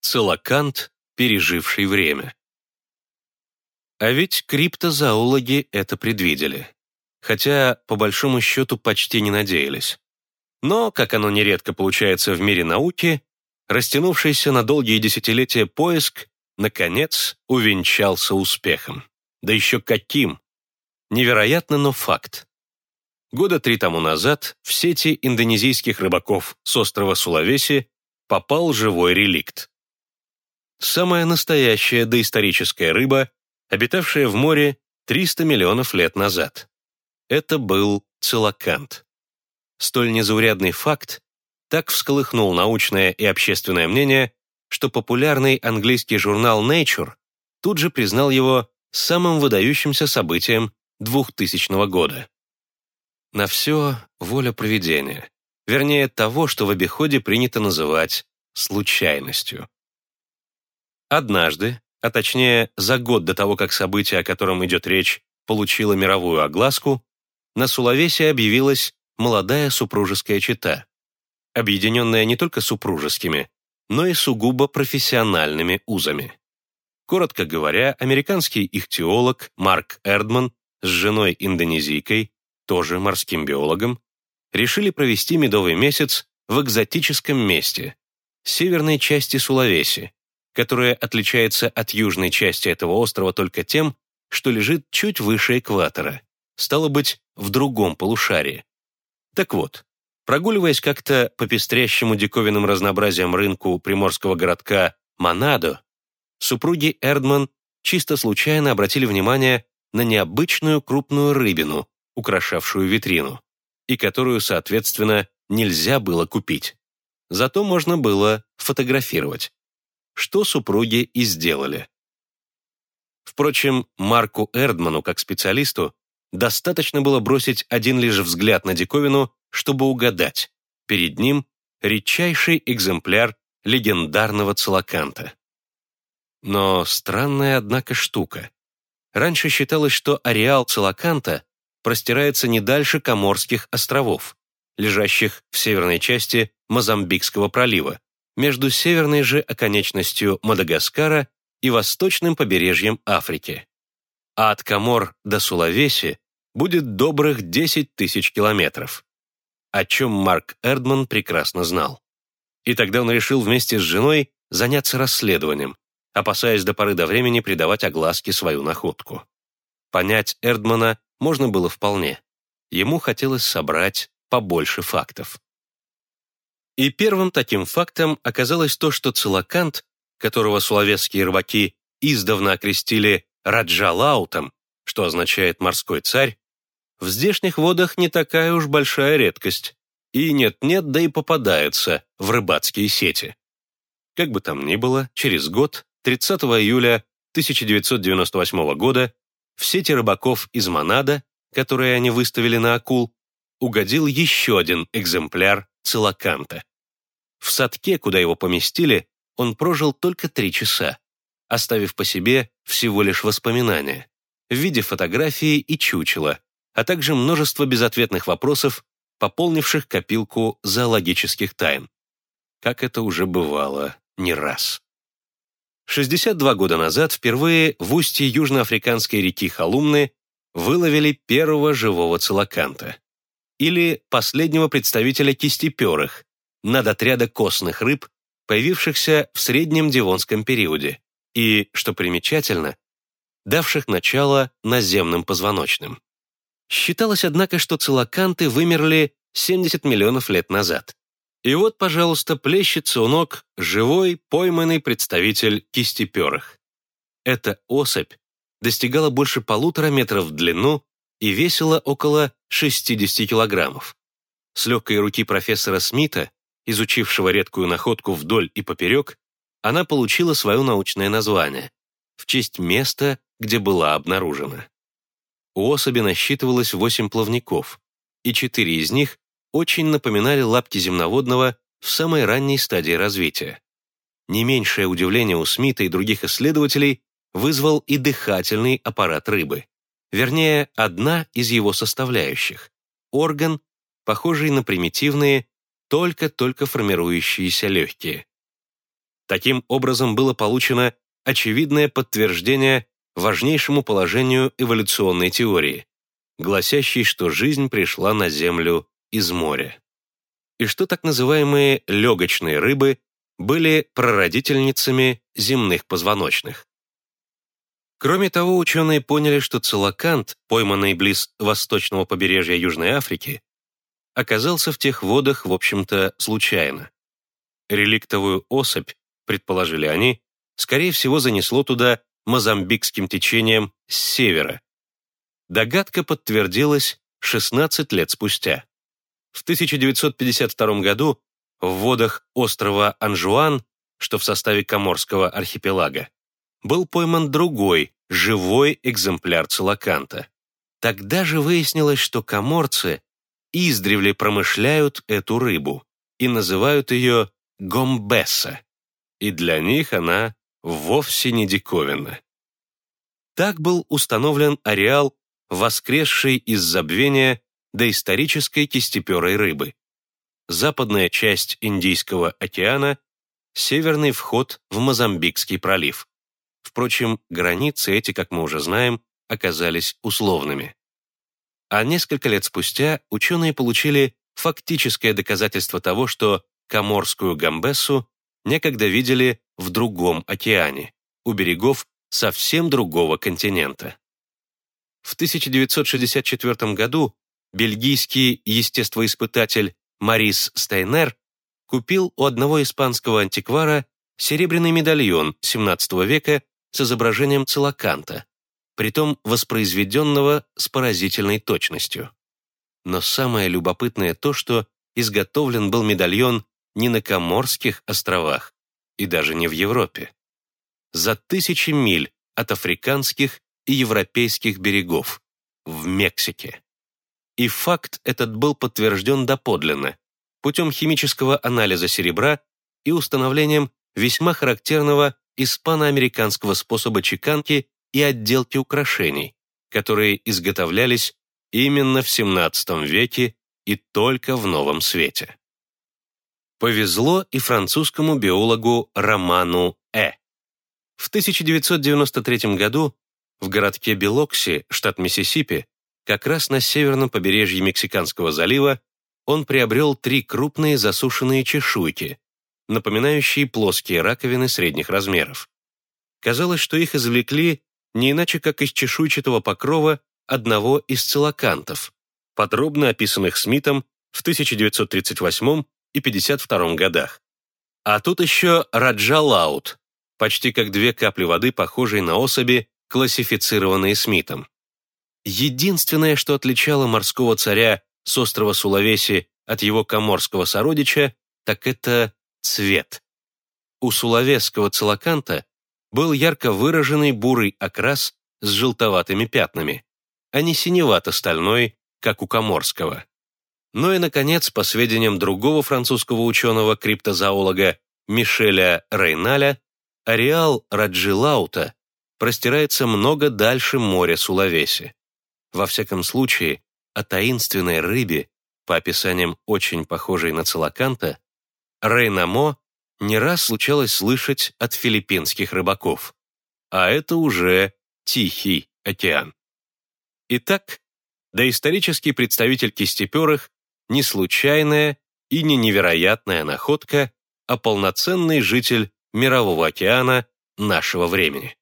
Целокант, переживший время. А ведь криптозоологи это предвидели. Хотя, по большому счету, почти не надеялись. Но, как оно нередко получается в мире науки, растянувшийся на долгие десятилетия поиск, наконец, увенчался успехом. Да еще каким! Невероятно, но факт. Года три тому назад в сети индонезийских рыбаков с острова Сулавеси попал живой реликт. Самая настоящая доисторическая рыба, обитавшая в море 300 миллионов лет назад. Это был целокант. Столь незаурядный факт так всколыхнул научное и общественное мнение, что популярный английский журнал Nature тут же признал его самым выдающимся событием 2000 года. На все воля проведения, вернее того, что в обиходе принято называть случайностью. Однажды, а точнее за год до того, как событие, о котором идет речь, получило мировую огласку, на Сулавесе объявилась молодая супружеская чета, объединенная не только супружескими, но и сугубо профессиональными узами. Коротко говоря, американский ихтиолог Марк Эрдман с женой-индонезийкой тоже морским биологом, решили провести медовый месяц в экзотическом месте, северной части Сулавеси, которая отличается от южной части этого острова только тем, что лежит чуть выше экватора, стало быть, в другом полушарии. Так вот, прогуливаясь как-то по пестрящему диковинным разнообразием рынку приморского городка Манадо, супруги Эрдман чисто случайно обратили внимание на необычную крупную рыбину, украшавшую витрину, и которую, соответственно, нельзя было купить. Зато можно было фотографировать, что супруги и сделали. Впрочем, Марку Эрдману, как специалисту, достаточно было бросить один лишь взгляд на диковину, чтобы угадать. Перед ним редчайший экземпляр легендарного целоканта. Но странная, однако, штука. Раньше считалось, что ареал целоканта простирается не дальше Коморских островов, лежащих в северной части Мозамбикского пролива, между северной же оконечностью Мадагаскара и восточным побережьем Африки. А от Комор до Сулавеси будет добрых 10 тысяч километров, о чем Марк Эрдман прекрасно знал. И тогда он решил вместе с женой заняться расследованием, опасаясь до поры до времени придавать огласке свою находку. Понять Эрдмана можно было вполне. Ему хотелось собрать побольше фактов. И первым таким фактом оказалось то, что целокант, которого сулавесские рыбаки издавна окрестили Раджалаутом, что означает «морской царь», в здешних водах не такая уж большая редкость, и нет-нет, да и попадается в рыбацкие сети. Как бы там ни было, через год, 30 июля 1998 года, в сети рыбаков из Монада, которые они выставили на акул, угодил еще один экземпляр целоканта. В садке, куда его поместили, он прожил только три часа, оставив по себе всего лишь воспоминания в виде фотографии и чучела, а также множество безответных вопросов, пополнивших копилку зоологических тайн. Как это уже бывало не раз. 62 года назад впервые в устье южноафриканской реки Халумны выловили первого живого целоканта, или последнего представителя кистеперых, надотряда костных рыб, появившихся в среднем Девонском периоде, и, что примечательно, давших начало наземным позвоночным. Считалось, однако, что целоканты вымерли 70 миллионов лет назад. И вот, пожалуйста, плещется у ног живой, пойманный представитель кистеперых. Эта особь достигала больше полутора метров в длину и весила около 60 килограммов. С легкой руки профессора Смита, изучившего редкую находку вдоль и поперек, она получила свое научное название в честь места, где была обнаружена. У особи насчитывалось восемь плавников, и четыре из них очень напоминали лапки земноводного в самой ранней стадии развития. Не меньшее удивление у Смита и других исследователей вызвал и дыхательный аппарат рыбы. Вернее, одна из его составляющих – орган, похожий на примитивные, только-только формирующиеся легкие. Таким образом было получено очевидное подтверждение важнейшему положению эволюционной теории, гласящей, что жизнь пришла на Землю из моря. И что так называемые легочные рыбы были прародительницами земных позвоночных. Кроме того, ученые поняли, что целокант, пойманный близ восточного побережья Южной Африки, оказался в тех водах, в общем-то, случайно. Реликтовую особь, предположили они, скорее всего занесло туда мозамбикским течением с севера. Догадка подтвердилась 16 лет спустя. В 1952 году в водах острова Анжуан, что в составе Коморского архипелага, был пойман другой, живой экземпляр целоканта. Тогда же выяснилось, что коморцы издревле промышляют эту рыбу и называют ее гомбесса, и для них она вовсе не диковинна. Так был установлен ареал, воскресший из забвения доисторической кистеперой рыбы. Западная часть Индийского океана, северный вход в Мозамбикский пролив. Впрочем, границы эти, как мы уже знаем, оказались условными. А несколько лет спустя ученые получили фактическое доказательство того, что Коморскую гамбессу некогда видели в другом океане, у берегов совсем другого континента. В 1964 году бельгийский естествоиспытатель Марис Стайнер купил у одного испанского антиквара серебряный медальон XVII века с изображением целоканта, притом воспроизведенного с поразительной точностью. Но самое любопытное то, что изготовлен был медальон не на Коморских островах и даже не в Европе. За тысячи миль от африканских и европейских берегов, в Мексике. И факт этот был подтвержден доподлинно путем химического анализа серебра и установлением весьма характерного испано-американского способа чеканки и отделки украшений, которые изготовлялись именно в XVII веке и только в новом свете. Повезло и французскому биологу Роману Э. В 1993 году в городке Белокси, штат Миссисипи, как раз на северном побережье Мексиканского залива, он приобрел три крупные засушенные чешуйки, напоминающие плоские раковины средних размеров. Казалось, что их извлекли не иначе, как из чешуйчатого покрова одного из целокантов, подробно описанных Смитом в 1938 и 52 годах. А тут еще раджалаут, почти как две капли воды, похожие на особи, классифицированные Смитом. Единственное, что отличало морского царя с острова Сулавеси от его коморского сородича, так это цвет. У сулавесского целоканта был ярко выраженный бурый окрас с желтоватыми пятнами, а не синевато-стальной, как у коморского. Ну и, наконец, по сведениям другого французского ученого-криптозоолога Мишеля Рейналя, ареал Раджилаута простирается много дальше моря Сулавеси. Во всяком случае, о таинственной рыбе, по описаниям очень похожей на целоканта, Рейнамо не раз случалось слышать от филиппинских рыбаков. А это уже Тихий океан. Итак, доисторический представитель кистеперых не случайная и не невероятная находка, а полноценный житель Мирового океана нашего времени.